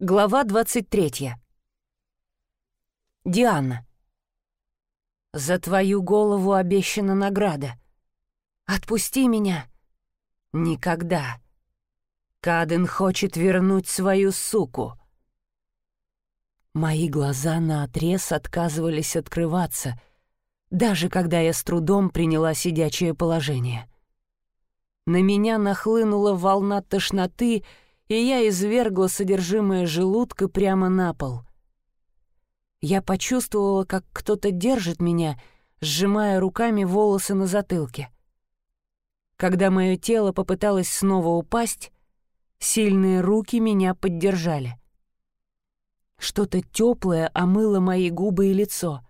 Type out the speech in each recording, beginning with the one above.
Глава 23. Диана. «За твою голову обещана награда. Отпусти меня». «Никогда. Каден хочет вернуть свою суку». Мои глаза наотрез отказывались открываться, даже когда я с трудом приняла сидячее положение. На меня нахлынула волна тошноты, и я извергла содержимое желудка прямо на пол. Я почувствовала, как кто-то держит меня, сжимая руками волосы на затылке. Когда мое тело попыталось снова упасть, сильные руки меня поддержали. Что-то теплое омыло мои губы и лицо,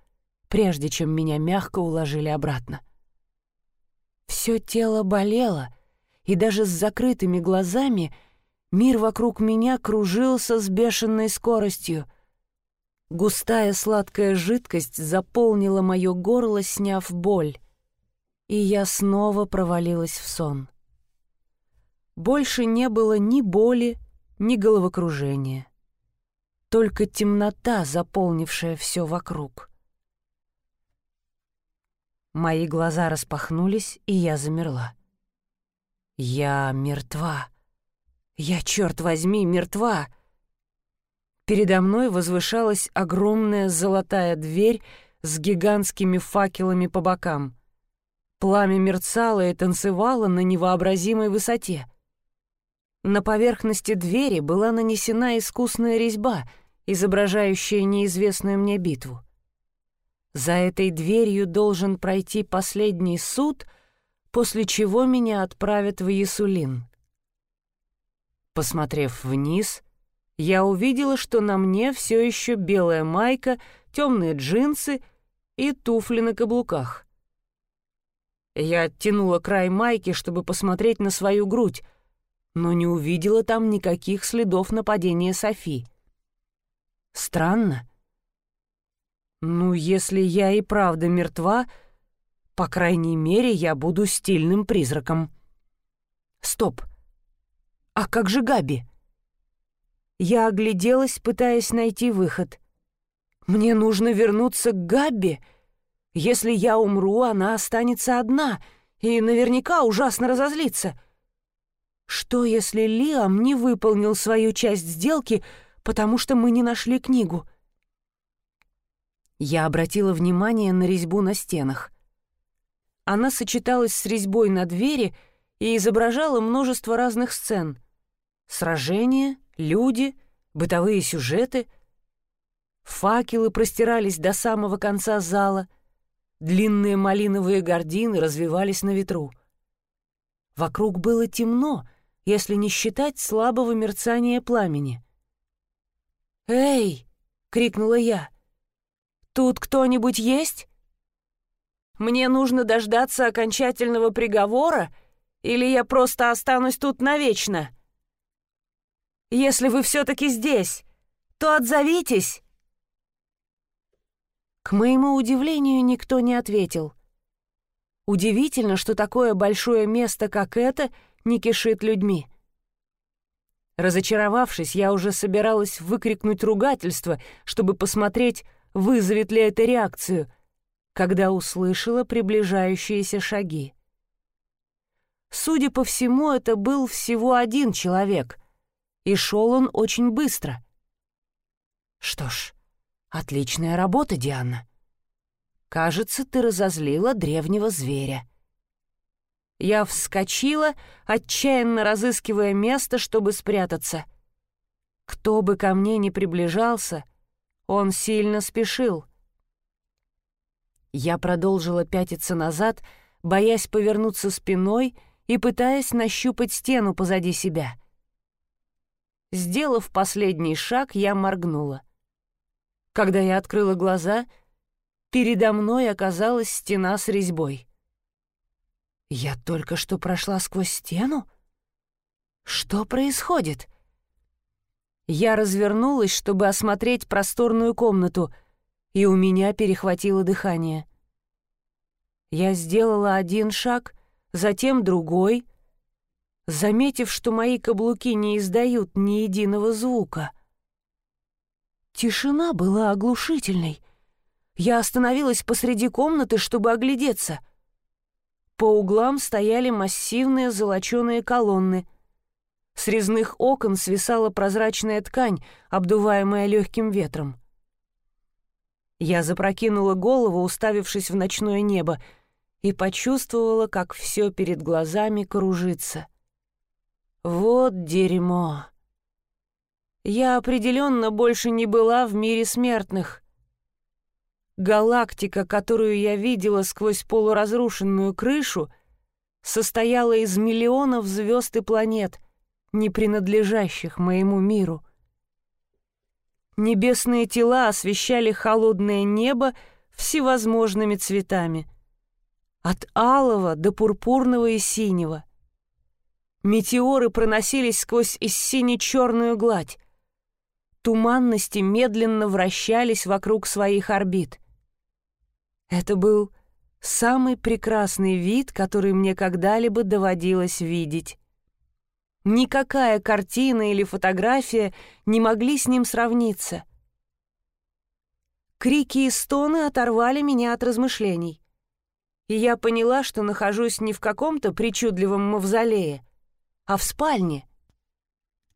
прежде чем меня мягко уложили обратно. Все тело болело, и даже с закрытыми глазами — Мир вокруг меня кружился с бешеной скоростью. Густая сладкая жидкость заполнила мое горло, сняв боль. И я снова провалилась в сон. Больше не было ни боли, ни головокружения. Только темнота, заполнившая все вокруг. Мои глаза распахнулись, и я замерла. Я мертва. Я, черт возьми, мертва. Передо мной возвышалась огромная золотая дверь с гигантскими факелами по бокам. Пламя мерцало и танцевало на невообразимой высоте. На поверхности двери была нанесена искусная резьба, изображающая неизвестную мне битву. За этой дверью должен пройти последний суд, после чего меня отправят в Ясулин. Посмотрев вниз, я увидела, что на мне все еще белая майка, темные джинсы и туфли на каблуках. Я оттянула край майки, чтобы посмотреть на свою грудь, но не увидела там никаких следов нападения Софи. Странно. Ну, если я и правда мертва, по крайней мере, я буду стильным призраком. Стоп. «А как же Габи?» Я огляделась, пытаясь найти выход. «Мне нужно вернуться к Габи. Если я умру, она останется одна и наверняка ужасно разозлится. Что, если Лиам не выполнил свою часть сделки, потому что мы не нашли книгу?» Я обратила внимание на резьбу на стенах. Она сочеталась с резьбой на двери и изображала множество разных сцен — Сражения, люди, бытовые сюжеты. Факелы простирались до самого конца зала. Длинные малиновые гардины развивались на ветру. Вокруг было темно, если не считать слабого мерцания пламени. «Эй!» — крикнула я. «Тут кто-нибудь есть? Мне нужно дождаться окончательного приговора, или я просто останусь тут навечно?» Если вы все-таки здесь, то отзовитесь!» К моему удивлению, никто не ответил. Удивительно, что такое большое место, как это, не кишит людьми. Разочаровавшись, я уже собиралась выкрикнуть ругательство, чтобы посмотреть, вызовет ли это реакцию, когда услышала приближающиеся шаги. Судя по всему, это был всего один человек — и шел он очень быстро. Что ж, отличная работа, Диана. Кажется, ты разозлила древнего зверя. Я вскочила, отчаянно разыскивая место, чтобы спрятаться. Кто бы ко мне ни приближался, он сильно спешил. Я продолжила пятиться назад, боясь повернуться спиной и пытаясь нащупать стену позади себя — Сделав последний шаг, я моргнула. Когда я открыла глаза, передо мной оказалась стена с резьбой. Я только что прошла сквозь стену? Что происходит? Я развернулась, чтобы осмотреть просторную комнату, и у меня перехватило дыхание. Я сделала один шаг, затем другой — заметив, что мои каблуки не издают ни единого звука. Тишина была оглушительной. Я остановилась посреди комнаты, чтобы оглядеться. По углам стояли массивные золоченые колонны. С резных окон свисала прозрачная ткань, обдуваемая легким ветром. Я запрокинула голову, уставившись в ночное небо, и почувствовала, как все перед глазами кружится. Вот дерьмо. Я определенно больше не была в мире смертных. Галактика, которую я видела сквозь полуразрушенную крышу, состояла из миллионов звезд и планет, не принадлежащих моему миру. Небесные тела освещали холодное небо всевозможными цветами. От алого до пурпурного и синего. Метеоры проносились сквозь и сине-черную гладь. Туманности медленно вращались вокруг своих орбит. Это был самый прекрасный вид, который мне когда-либо доводилось видеть. Никакая картина или фотография не могли с ним сравниться. Крики и стоны оторвали меня от размышлений. И я поняла, что нахожусь не в каком-то причудливом мавзолее, а в спальне.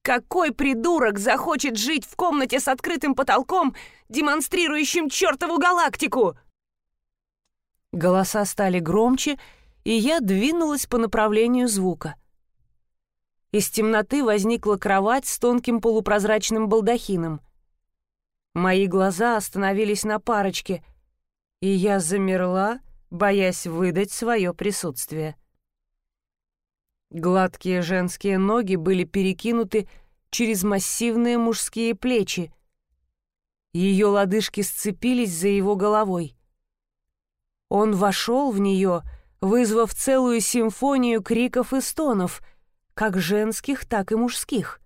Какой придурок захочет жить в комнате с открытым потолком, демонстрирующим чертову галактику? Голоса стали громче, и я двинулась по направлению звука. Из темноты возникла кровать с тонким полупрозрачным балдахином. Мои глаза остановились на парочке, и я замерла, боясь выдать свое присутствие. Гладкие женские ноги были перекинуты через массивные мужские плечи. Ее лодыжки сцепились за его головой. Он вошел в нее, вызвав целую симфонию криков и стонов — как женских, так и мужских.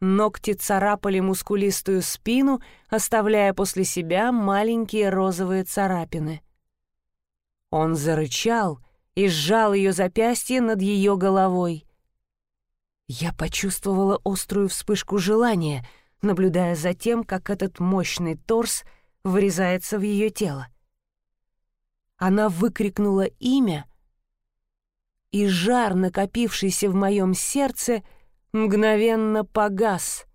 Ногти царапали мускулистую спину, оставляя после себя маленькие розовые царапины. Он зарычал и сжал ее запястье над ее головой. Я почувствовала острую вспышку желания, наблюдая за тем, как этот мощный торс врезается в ее тело. Она выкрикнула имя, и жар, накопившийся в моем сердце, мгновенно погас.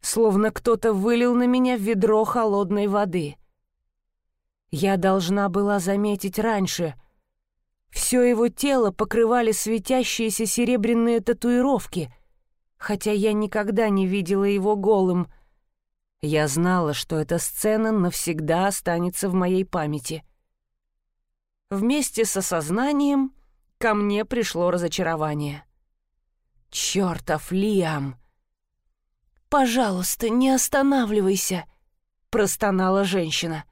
Словно кто-то вылил на меня ведро холодной воды. Я должна была заметить раньше. Все его тело покрывали светящиеся серебряные татуировки, хотя я никогда не видела его голым. Я знала, что эта сцена навсегда останется в моей памяти — Вместе с осознанием ко мне пришло разочарование. «Чёртов Лиам!» «Пожалуйста, не останавливайся!» — простонала женщина.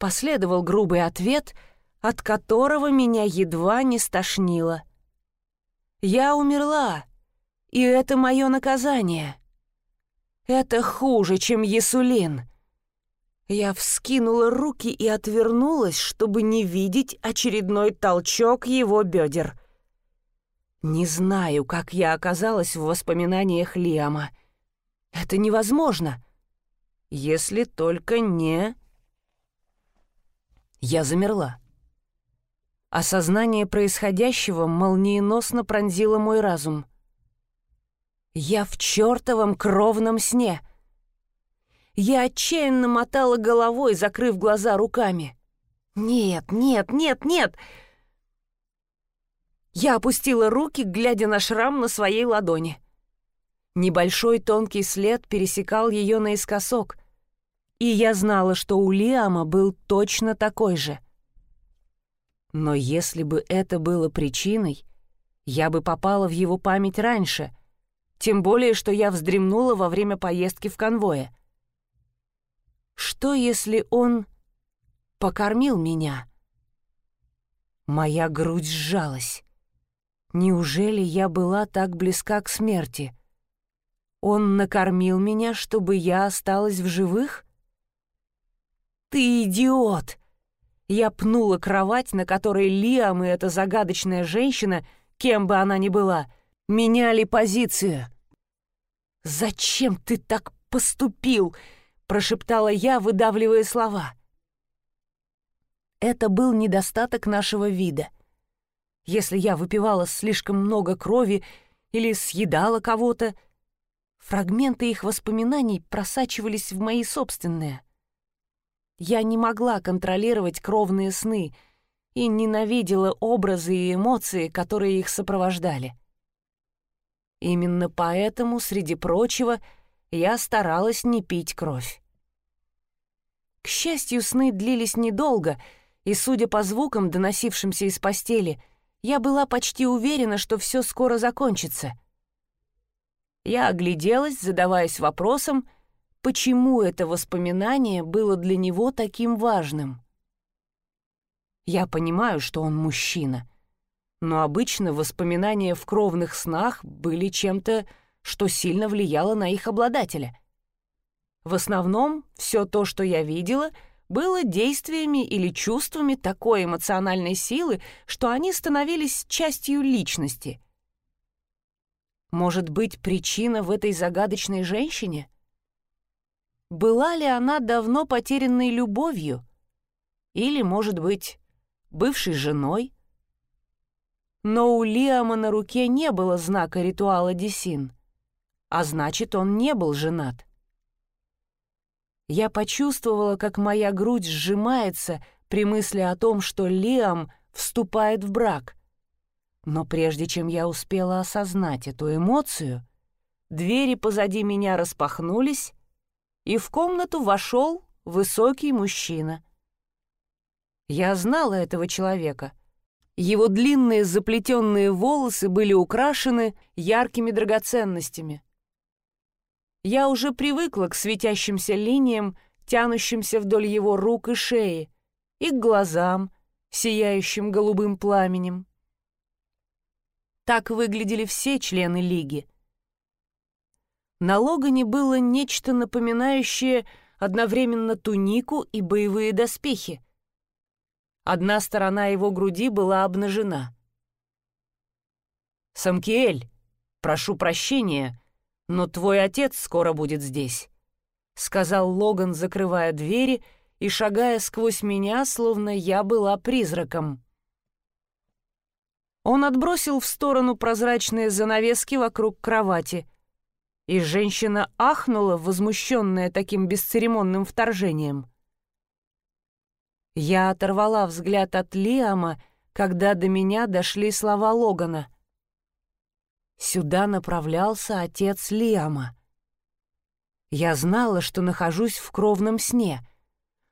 Последовал грубый ответ, от которого меня едва не стошнило. «Я умерла, и это мое наказание. Это хуже, чем Есулин. Я вскинула руки и отвернулась, чтобы не видеть очередной толчок его бедер. Не знаю, как я оказалась в воспоминаниях Лиама. Это невозможно. Если только не... Я замерла. Осознание происходящего молниеносно пронзило мой разум. Я в чертовом кровном сне — я отчаянно мотала головой, закрыв глаза руками. «Нет, нет, нет, нет!» Я опустила руки, глядя на шрам на своей ладони. Небольшой тонкий след пересекал ее наискосок, и я знала, что у Лиама был точно такой же. Но если бы это было причиной, я бы попала в его память раньше, тем более, что я вздремнула во время поездки в конвое. Что, если он покормил меня? Моя грудь сжалась. Неужели я была так близка к смерти? Он накормил меня, чтобы я осталась в живых? Ты идиот! Я пнула кровать, на которой Лиам и эта загадочная женщина, кем бы она ни была, меняли позицию. «Зачем ты так поступил?» — прошептала я, выдавливая слова. Это был недостаток нашего вида. Если я выпивала слишком много крови или съедала кого-то, фрагменты их воспоминаний просачивались в мои собственные. Я не могла контролировать кровные сны и ненавидела образы и эмоции, которые их сопровождали. Именно поэтому, среди прочего, я старалась не пить кровь. К счастью, сны длились недолго, и, судя по звукам, доносившимся из постели, я была почти уверена, что все скоро закончится. Я огляделась, задаваясь вопросом, почему это воспоминание было для него таким важным. Я понимаю, что он мужчина, но обычно воспоминания в кровных снах были чем-то, что сильно влияло на их обладателя. В основном все то, что я видела, было действиями или чувствами такой эмоциональной силы, что они становились частью личности. Может быть, причина в этой загадочной женщине? Была ли она давно потерянной любовью? Или, может быть, бывшей женой? Но у Лиама на руке не было знака ритуала Десин, а значит, он не был женат. Я почувствовала, как моя грудь сжимается при мысли о том, что Лиам вступает в брак. Но прежде чем я успела осознать эту эмоцию, двери позади меня распахнулись, и в комнату вошел высокий мужчина. Я знала этого человека — его длинные заплетенные волосы были украшены яркими драгоценностями. Я уже привыкла к светящимся линиям, тянущимся вдоль его рук и шеи, и к глазам, сияющим голубым пламенем. Так выглядели все члены Лиги. На Логане было нечто напоминающее одновременно тунику и боевые доспехи — Одна сторона его груди была обнажена. «Самкиэль, прошу прощения, но твой отец скоро будет здесь», — сказал Логан, закрывая двери и шагая сквозь меня, словно я была призраком. Он отбросил в сторону прозрачные занавески вокруг кровати, и женщина ахнула, возмущенная таким бесцеремонным вторжением. Я оторвала взгляд от Лиама, когда до меня дошли слова Логана. Сюда направлялся отец Лиама. Я знала, что нахожусь в кровном сне,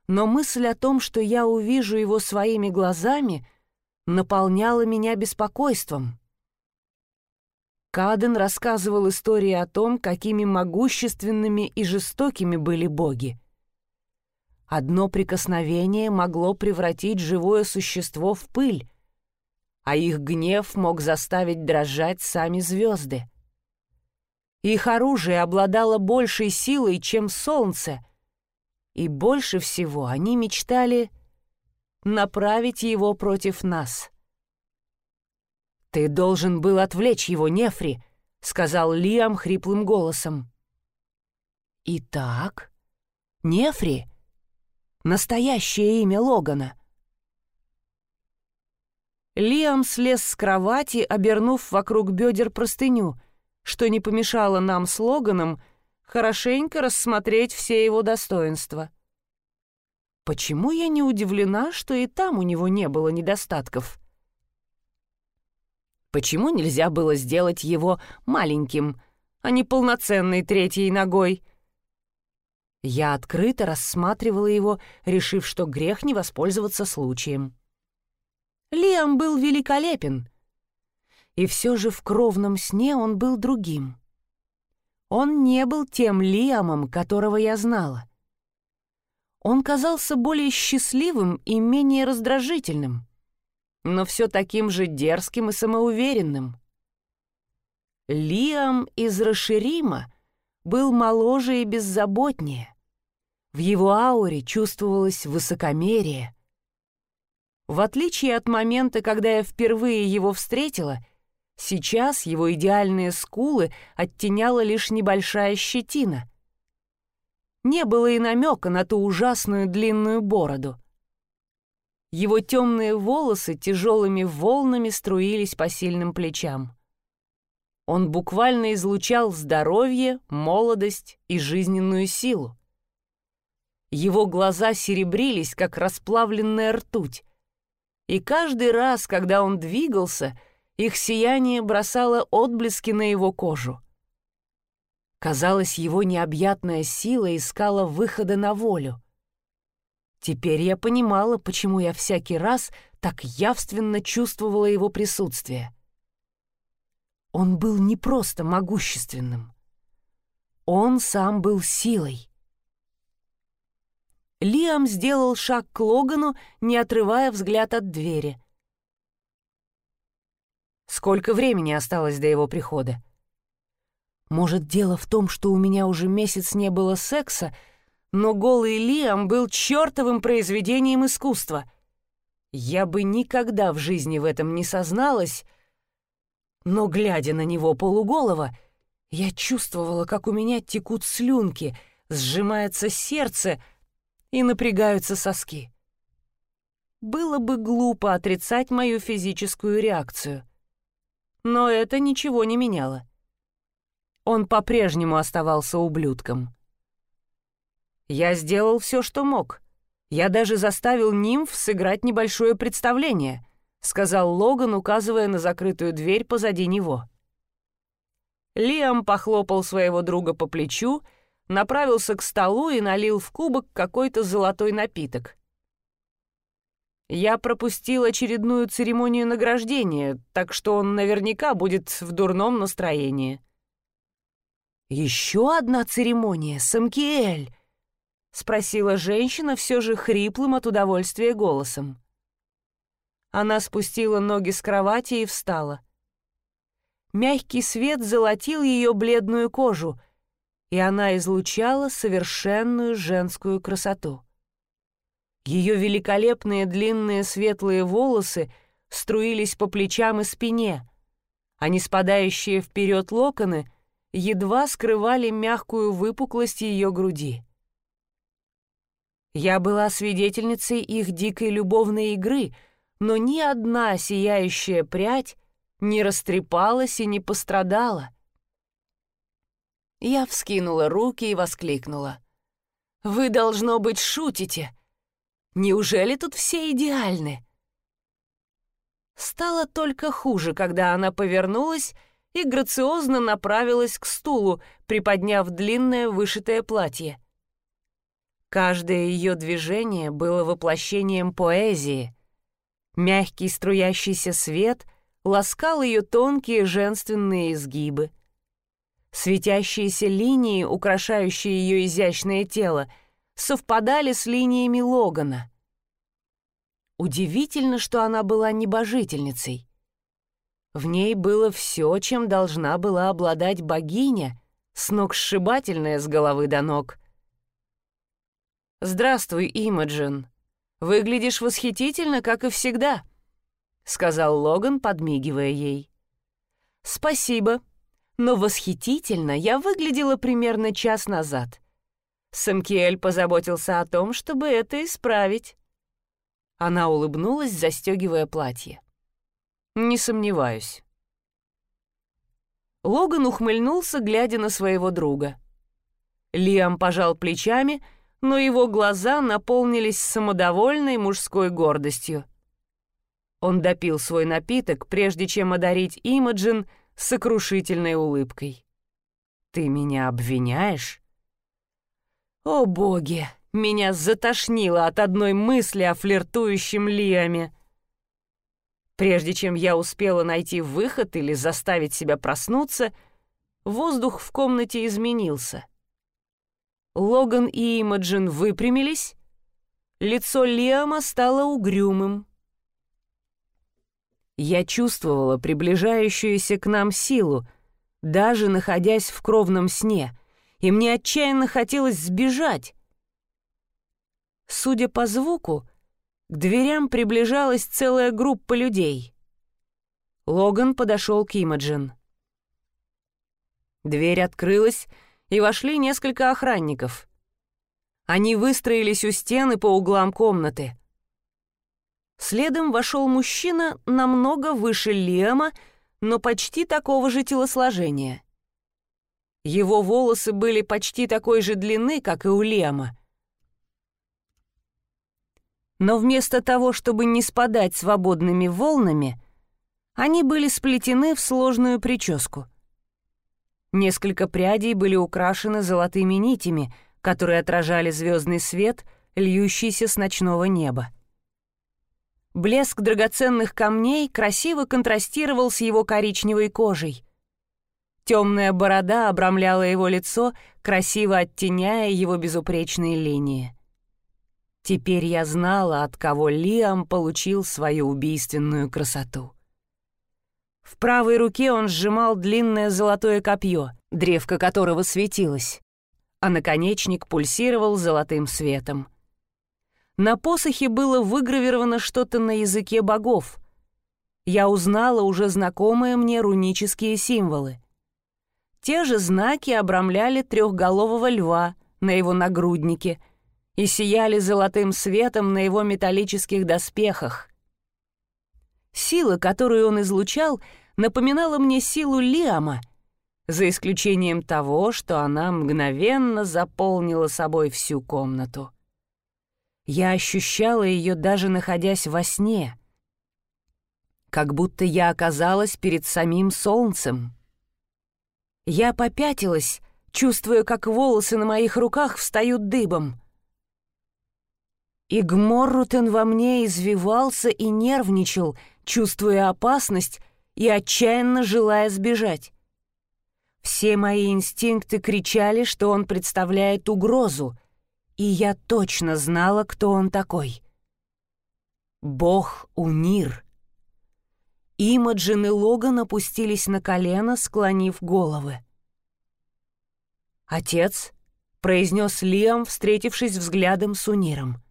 но мысль о том, что я увижу его своими глазами, наполняла меня беспокойством. Каден рассказывал истории о том, какими могущественными и жестокими были боги. Одно прикосновение могло превратить живое существо в пыль, а их гнев мог заставить дрожать сами звезды. Их оружие обладало большей силой, чем солнце, и больше всего они мечтали направить его против нас. «Ты должен был отвлечь его, Нефри», — сказал Лиам хриплым голосом. «Итак, Нефри?» Настоящее имя Логана. Лиам слез с кровати, обернув вокруг бедер простыню, что не помешало нам с Логаном хорошенько рассмотреть все его достоинства. Почему я не удивлена, что и там у него не было недостатков? Почему нельзя было сделать его маленьким, а не полноценной третьей ногой — я открыто рассматривала его, решив, что грех не воспользоваться случаем. Лиам был великолепен. И все же в кровном сне он был другим. Он не был тем Лиамом, которого я знала. Он казался более счастливым и менее раздражительным, но все таким же дерзким и самоуверенным. Лиам из Раширима был моложе и беззаботнее. В его ауре чувствовалось высокомерие. В отличие от момента, когда я впервые его встретила, Сейчас его идеальные скулы оттеняла лишь небольшая щетина. Не было и намека на ту ужасную длинную бороду. Его темные волосы тяжелыми волнами струились по сильным плечам. Он буквально излучал здоровье, молодость и жизненную силу. Его глаза серебрились, как расплавленная ртуть. И каждый раз, когда он двигался, их сияние бросало отблески на его кожу. Казалось, его необъятная сила искала выхода на волю. Теперь я понимала, почему я всякий раз так явственно чувствовала его присутствие. Он был не просто могущественным. Он сам был силой. Лиам сделал шаг к Логану, не отрывая взгляд от двери. Сколько времени осталось до его прихода? Может, дело в том, что у меня уже месяц не было секса, но голый Лиам был чертовым произведением искусства. Я бы никогда в жизни в этом не созналась, но, глядя на него полуголого, я чувствовала, как у меня текут слюнки, сжимается сердце — и напрягаются соски. Было бы глупо отрицать мою физическую реакцию. Но это ничего не меняло. Он по-прежнему оставался ублюдком. Я сделал все, что мог. Я даже заставил нимф сыграть небольшое представление, сказал Логан, указывая на закрытую дверь позади него. Лиам похлопал своего друга по плечу направился к столу и налил в кубок какой-то золотой напиток. Я пропустил очередную церемонию награждения, так что он наверняка будет в дурном настроении. «Еще одна церемония, Самкиэль?» — спросила женщина все же хриплым от удовольствия голосом. Она спустила ноги с кровати и встала. Мягкий свет золотил ее бледную кожу — и она излучала совершенную женскую красоту. Ее великолепные длинные светлые волосы струились по плечам и спине, а не спадающие вперед локоны едва скрывали мягкую выпуклость ее груди. Я была свидетельницей их дикой любовной игры, но ни одна сияющая прядь не растрепалась и не пострадала — я вскинула руки и воскликнула. «Вы, должно быть, шутите! Неужели тут все идеальны?» Стало только хуже, когда она повернулась и грациозно направилась к стулу, приподняв длинное вышитое платье. Каждое ее движение было воплощением поэзии. Мягкий струящийся свет ласкал ее тонкие женственные изгибы. Светящиеся линии, украшающие ее изящное тело, совпадали с линиями Логана. Удивительно, что она была небожительницей. В ней было все, чем должна была обладать богиня, сногсшибательная с головы до ног. «Здравствуй, Имаджин. Выглядишь восхитительно, как и всегда», — сказал Логан, подмигивая ей. «Спасибо», но восхитительно я выглядела примерно час назад. Самкиэль позаботился о том, чтобы это исправить. Она улыбнулась, застегивая платье. «Не сомневаюсь». Логан ухмыльнулся, глядя на своего друга. Лиам пожал плечами, но его глаза наполнились самодовольной мужской гордостью. Он допил свой напиток, прежде чем одарить Имаджин сокрушительной улыбкой. «Ты меня обвиняешь?» «О боги, меня затошнило от одной мысли о флиртующем Лиаме!» Прежде чем я успела найти выход или заставить себя проснуться, воздух в комнате изменился. Логан и Имаджин выпрямились, лицо Лиама стало угрюмым. Я чувствовала приближающуюся к нам силу, даже находясь в кровном сне, и мне отчаянно хотелось сбежать. Судя по звуку, к дверям приближалась целая группа людей. Логан подошел к Имаджин. Дверь открылась, и вошли несколько охранников. Они выстроились у стены по углам комнаты. Следом вошел мужчина намного выше Лема, но почти такого же телосложения. Его волосы были почти такой же длины, как и у Лема. Но вместо того, чтобы не спадать свободными волнами, они были сплетены в сложную прическу. Несколько прядей были украшены золотыми нитями, которые отражали звездный свет, льющийся с ночного неба. Блеск драгоценных камней красиво контрастировал с его коричневой кожей. Темная борода обрамляла его лицо, красиво оттеняя его безупречные линии. Теперь я знала, от кого Лиам получил свою убийственную красоту. В правой руке он сжимал длинное золотое копье, древко которого светилось, а наконечник пульсировал золотым светом. На посохе было выгравировано что-то на языке богов. Я узнала уже знакомые мне рунические символы. Те же знаки обрамляли трехголового льва на его нагруднике и сияли золотым светом на его металлических доспехах. Сила, которую он излучал, напоминала мне силу Лиама, за исключением того, что она мгновенно заполнила собой всю комнату. Я ощущала ее даже находясь во сне, как будто я оказалась перед самим солнцем. Я попятилась, чувствуя, как волосы на моих руках встают дыбом. Игморрутен во мне извивался и нервничал, чувствуя опасность и отчаянно желая сбежать. Все мои инстинкты кричали, что он представляет угрозу, и я точно знала, кто он такой. Бог Унир. Имаджин и Логан опустились на колено, склонив головы. «Отец», — произнес Лиам, встретившись взглядом с Униром.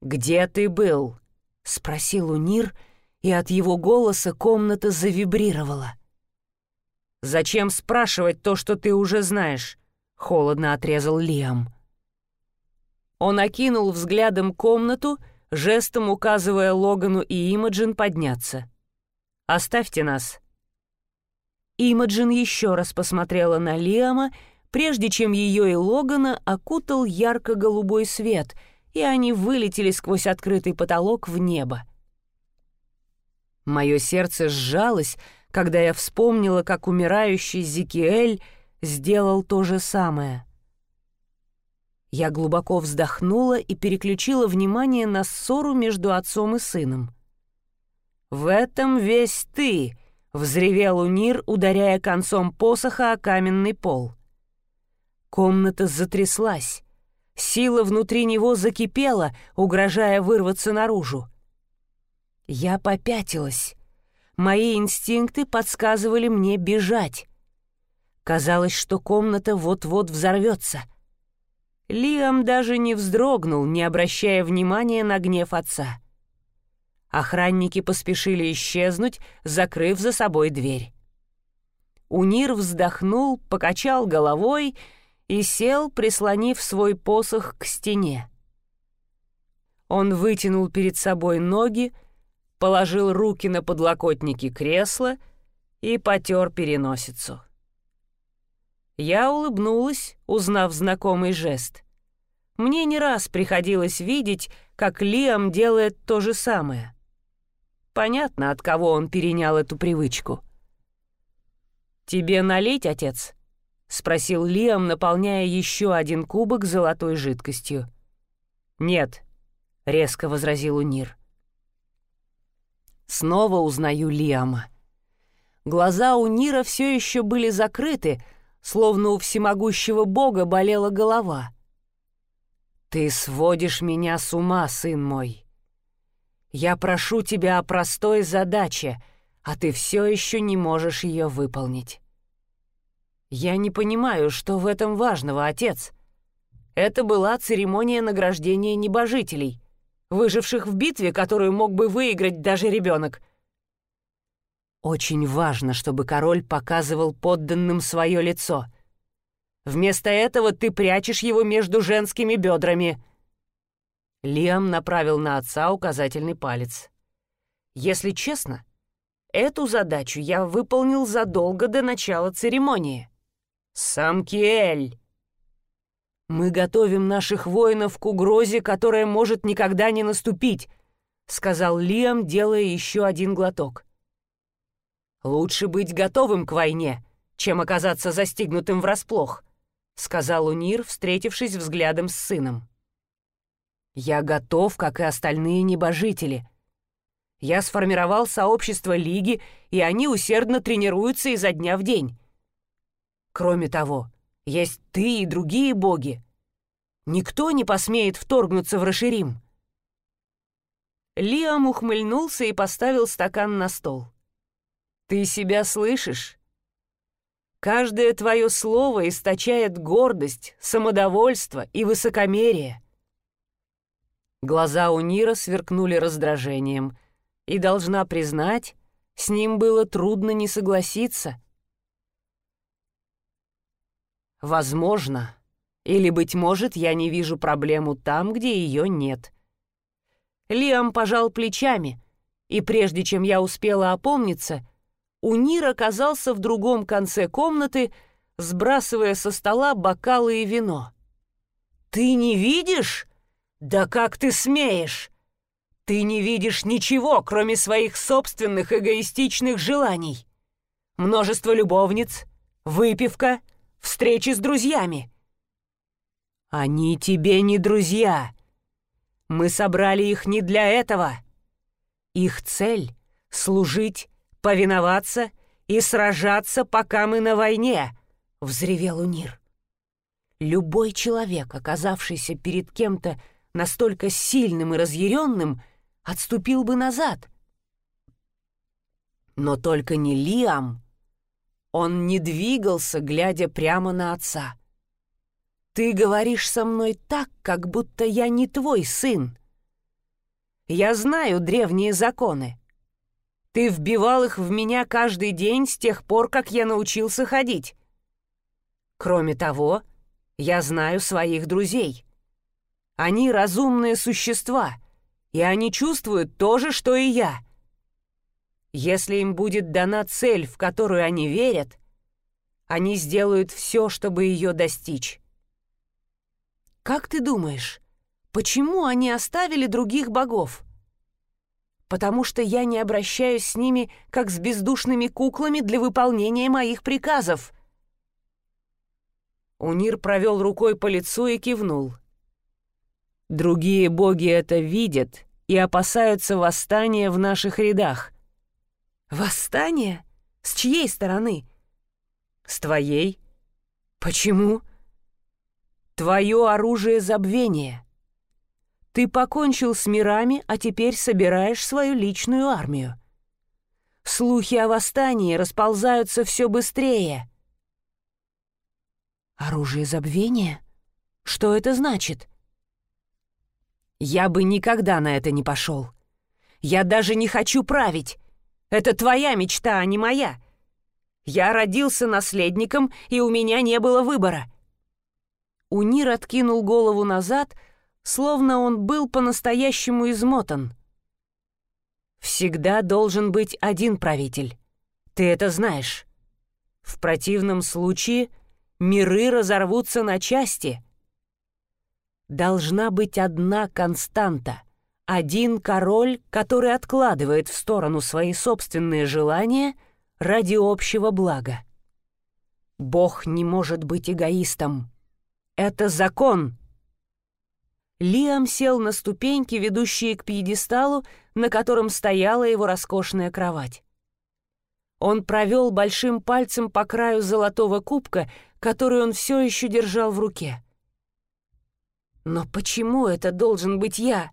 «Где ты был?» — спросил Унир, — и от его голоса комната завибрировала. «Зачем спрашивать то, что ты уже знаешь?» — холодно отрезал Лиам. Он окинул взглядом комнату, жестом указывая Логану и Имаджин подняться. «Оставьте нас». Имаджин еще раз посмотрела на Лиама, прежде чем ее и Логана окутал ярко-голубой свет, и они вылетели сквозь открытый потолок в небо. Мое сердце сжалось, когда я вспомнила, как умирающий Зикиэль сделал то же самое. Я глубоко вздохнула и переключила внимание на ссору между отцом и сыном. «В этом весь ты!» — взревел Унир, ударяя концом посоха о каменный пол. Комната затряслась. Сила внутри него закипела, угрожая вырваться наружу. Я попятилась. Мои инстинкты подсказывали мне бежать. Казалось, что комната вот-вот взорвется. Лиам даже не вздрогнул, не обращая внимания на гнев отца. Охранники поспешили исчезнуть, закрыв за собой дверь. Унир вздохнул, покачал головой и сел, прислонив свой посох к стене. Он вытянул перед собой ноги, положил руки на подлокотники кресла и потер переносицу. Я улыбнулась, узнав знакомый жест. Мне не раз приходилось видеть, как Лиам делает то же самое. Понятно, от кого он перенял эту привычку. «Тебе налить, отец?» — спросил Лиам, наполняя еще один кубок золотой жидкостью. «Нет», — резко возразил Унир. Снова узнаю Лиама. Глаза у Нира все еще были закрыты, словно у всемогущего бога болела голова. «Ты сводишь меня с ума, сын мой. Я прошу тебя о простой задаче, а ты все еще не можешь ее выполнить. Я не понимаю, что в этом важного, отец. Это была церемония награждения небожителей — выживших в битве, которую мог бы выиграть даже ребенок. Очень важно, чтобы король показывал подданным свое лицо. Вместо этого ты прячешь его между женскими бедрами. Лиам направил на отца указательный палец. Если честно, эту задачу я выполнил задолго до начала церемонии. Самкиэль! Мы готовим наших воинов к угрозе, которая может никогда не наступить, сказал Лиам, делая еще один глоток. Лучше быть готовым к войне, чем оказаться застигнутым врасплох, сказал Унир, встретившись взглядом с сыном. Я готов, как и остальные небожители. Я сформировал сообщество Лиги, и они усердно тренируются изо дня в день. Кроме того, есть ты и другие боги. Никто не посмеет вторгнуться в Раширим. Лиам ухмыльнулся и поставил стакан на стол. «Ты себя слышишь? Каждое твое слово источает гордость, самодовольство и высокомерие». Глаза у Нира сверкнули раздражением, и, должна признать, с ним было трудно не согласиться — Возможно. Или, быть может, я не вижу проблему там, где ее нет. Лиам пожал плечами, и прежде чем я успела опомниться, Унир оказался в другом конце комнаты, сбрасывая со стола бокалы и вино. «Ты не видишь? Да как ты смеешь? Ты не видишь ничего, кроме своих собственных эгоистичных желаний. Множество любовниц, выпивка — встречи с друзьями. Они тебе не друзья. Мы собрали их не для этого. Их цель — служить, повиноваться и сражаться, пока мы на войне, — взревел Унир. Любой человек, оказавшийся перед кем-то настолько сильным и разъяренным, отступил бы назад. Но только не Лиам — он не двигался, глядя прямо на отца. «Ты говоришь со мной так, как будто я не твой сын. Я знаю древние законы. Ты вбивал их в меня каждый день с тех пор, как я научился ходить. Кроме того, я знаю своих друзей. Они разумные существа, и они чувствуют то же, что и я. Если им будет дана цель, в которую они верят, они сделают все, чтобы ее достичь. Как ты думаешь, почему они оставили других богов? Потому что я не обращаюсь с ними, как с бездушными куклами для выполнения моих приказов. Унир провел рукой по лицу и кивнул. Другие боги это видят и опасаются восстания в наших рядах — «Восстание? С чьей стороны?» «С твоей». «Почему?» «Твое оружие забвения. Ты покончил с мирами, а теперь собираешь свою личную армию. Слухи о восстании расползаются все быстрее». «Оружие забвения? Что это значит?» «Я бы никогда на это не пошел. Я даже не хочу править. Это твоя мечта, а не моя. Я родился наследником, и у меня не было выбора». Унир откинул голову назад, словно он был по-настоящему измотан. «Всегда должен быть один правитель. Ты это знаешь. В противном случае миры разорвутся на части. Должна быть одна константа — один король, который откладывает в сторону свои собственные желания ради общего блага. Бог не может быть эгоистом. Это закон. Лиам сел на ступеньки, ведущие к пьедесталу, на котором стояла его роскошная кровать. Он провел большим пальцем по краю золотого кубка, который он все еще держал в руке. «Но почему это должен быть я?»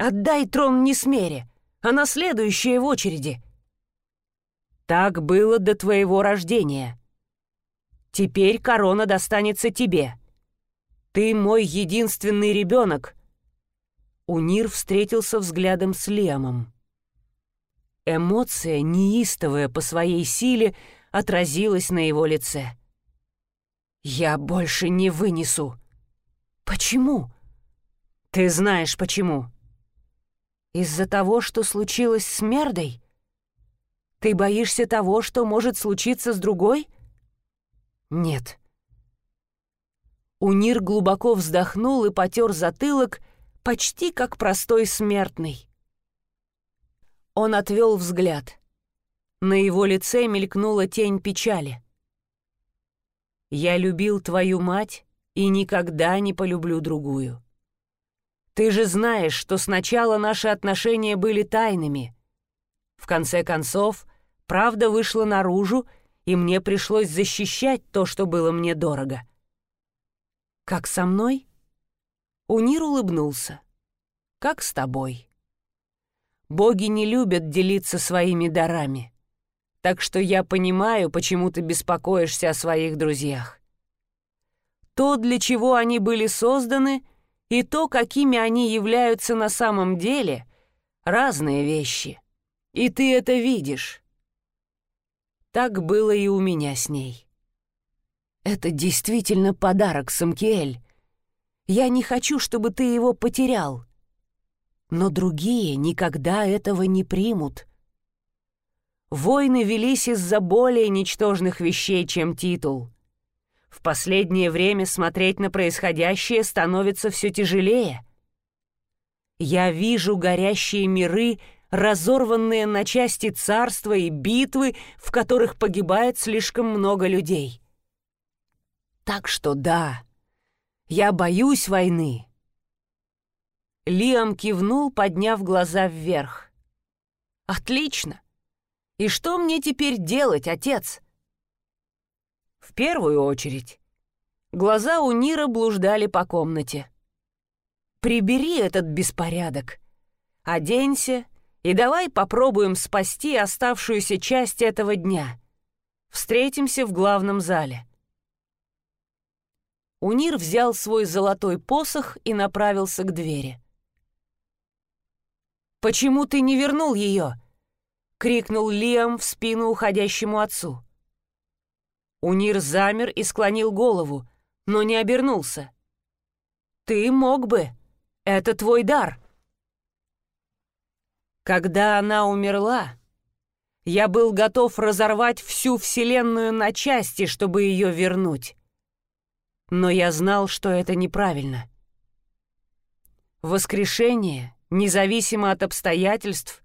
Отдай трон не смере, а на следующее в очереди. Так было до твоего рождения. Теперь корона достанется тебе. Ты мой единственный ребенок. Унир встретился взглядом с Лемом. Эмоция, неистовая по своей силе, отразилась на его лице. «Я больше не вынесу». «Почему?» «Ты знаешь, почему». «Из-за того, что случилось с Мердой? Ты боишься того, что может случиться с другой?» «Нет». Унир глубоко вздохнул и потер затылок, почти как простой смертный. Он отвел взгляд. На его лице мелькнула тень печали. «Я любил твою мать и никогда не полюблю другую. Ты же знаешь, что сначала наши отношения были тайными. В конце концов, правда вышла наружу, и мне пришлось защищать то, что было мне дорого. Как со мной?» Унир улыбнулся. «Как с тобой?» Боги не любят делиться своими дарами. Так что я понимаю, почему ты беспокоишься о своих друзьях. То, для чего они были созданы, и то, какими они являются на самом деле, разные вещи. И ты это видишь. Так было и у меня с ней. Это действительно подарок, Самкиэль. Я не хочу, чтобы ты его потерял но другие никогда этого не примут. Войны велись из-за более ничтожных вещей, чем титул. В последнее время смотреть на происходящее становится все тяжелее. Я вижу горящие миры, разорванные на части царства и битвы, в которых погибает слишком много людей. Так что да, я боюсь войны, Лиам кивнул, подняв глаза вверх. «Отлично! И что мне теперь делать, отец?» «В первую очередь». Глаза у Нира блуждали по комнате. «Прибери этот беспорядок. Оденься и давай попробуем спасти оставшуюся часть этого дня. Встретимся в главном зале». Унир взял свой золотой посох и направился к двери. Почему ты не вернул ее?» — крикнул Лиам в спину уходящему отцу. Унир замер и склонил голову, но не обернулся. «Ты мог бы. Это твой дар». Когда она умерла, я был готов разорвать всю Вселенную на части, чтобы ее вернуть. Но я знал, что это неправильно. Воскрешение независимо от обстоятельств,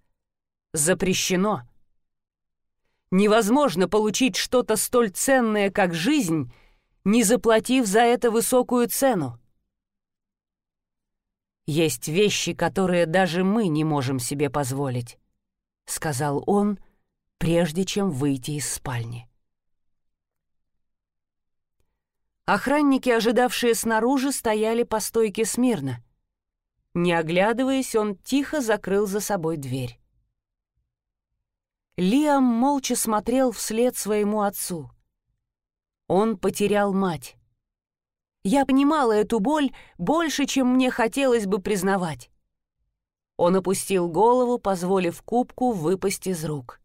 запрещено. Невозможно получить что-то столь ценное, как жизнь, не заплатив за это высокую цену. «Есть вещи, которые даже мы не можем себе позволить», — сказал он, прежде чем выйти из спальни. Охранники, ожидавшие снаружи, стояли по стойке смирно. Не оглядываясь, он тихо закрыл за собой дверь. Лиам молча смотрел вслед своему отцу. Он потерял мать. Я понимала эту боль больше, чем мне хотелось бы признавать. Он опустил голову, позволив кубку выпасть из рук.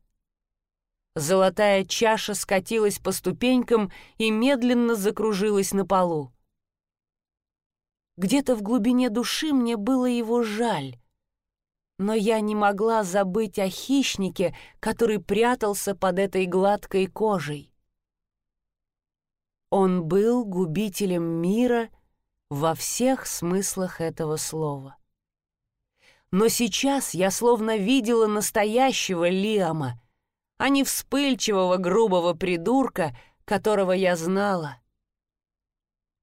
Золотая чаша скатилась по ступенькам и медленно закружилась на полу. Где-то в глубине души мне было его жаль. Но я не могла забыть о хищнике, который прятался под этой гладкой кожей. Он был губителем мира во всех смыслах этого слова. Но сейчас я словно видела настоящего Лиама, а не вспыльчивого грубого придурка, которого я знала.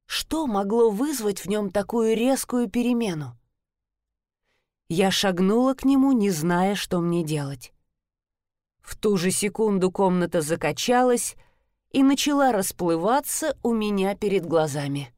Что могло вызвать в нем такую резкую перемену? Я шагнула к нему, не зная, что мне делать. В ту же секунду комната закачалась и начала расплываться у меня перед глазами.